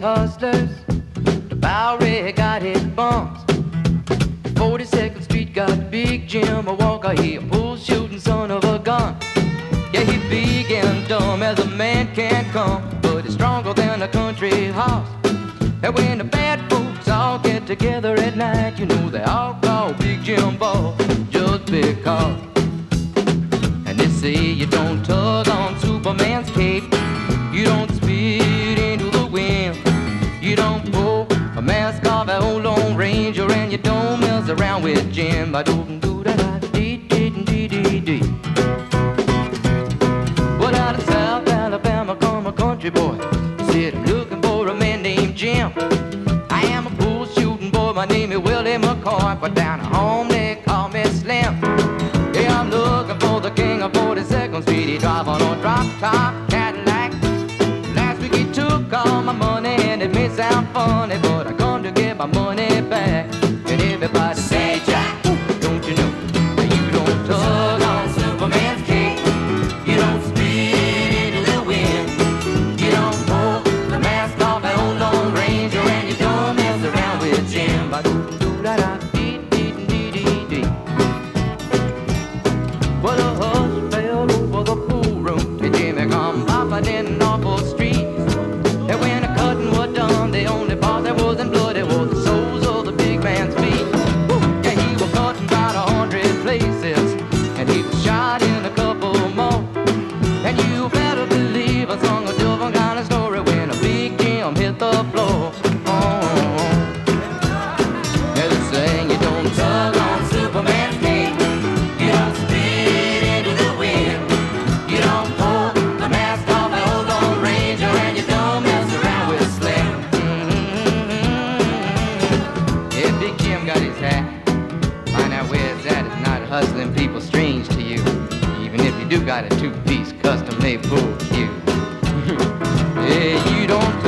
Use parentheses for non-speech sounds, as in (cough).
hustlers. The Bowery got its bums. 42nd Street got Big Jim, a walker, he a bull shooting son of a gun. Yeah, he big and dumb as a man can come, but he's stronger than a country horse. And when the bad folks all get together at night, you know they all call Big Jim Boss just because. And they say you don't tug on Superman's cape, off an old Lone Ranger, and you don't around with Jim. I don't do that. Dee dee dee dee dee. Well, out of South Alabama come a country boy. Said I'm looking for a man named Jim. I am a bull shooting boy. My name is Willie McCoy. But down home they call me Slim. Yeah, I'm looking for the king of 42nd Street. He drive on a drop top Cadillac. Last week he took all my money and it may sound funny, but I my money back. And everybody say, Jack, don't you know you don't tug on Superman's cape? You don't spit into the wind. You don't pull the mask off an old Lone Ranger, and you don't mess around with Jim. Jim got his hat. Find out where it's at. It's not hustling people strange to you. Even if you do got a two-piece custom-made pool cue. (laughs) yeah, you don't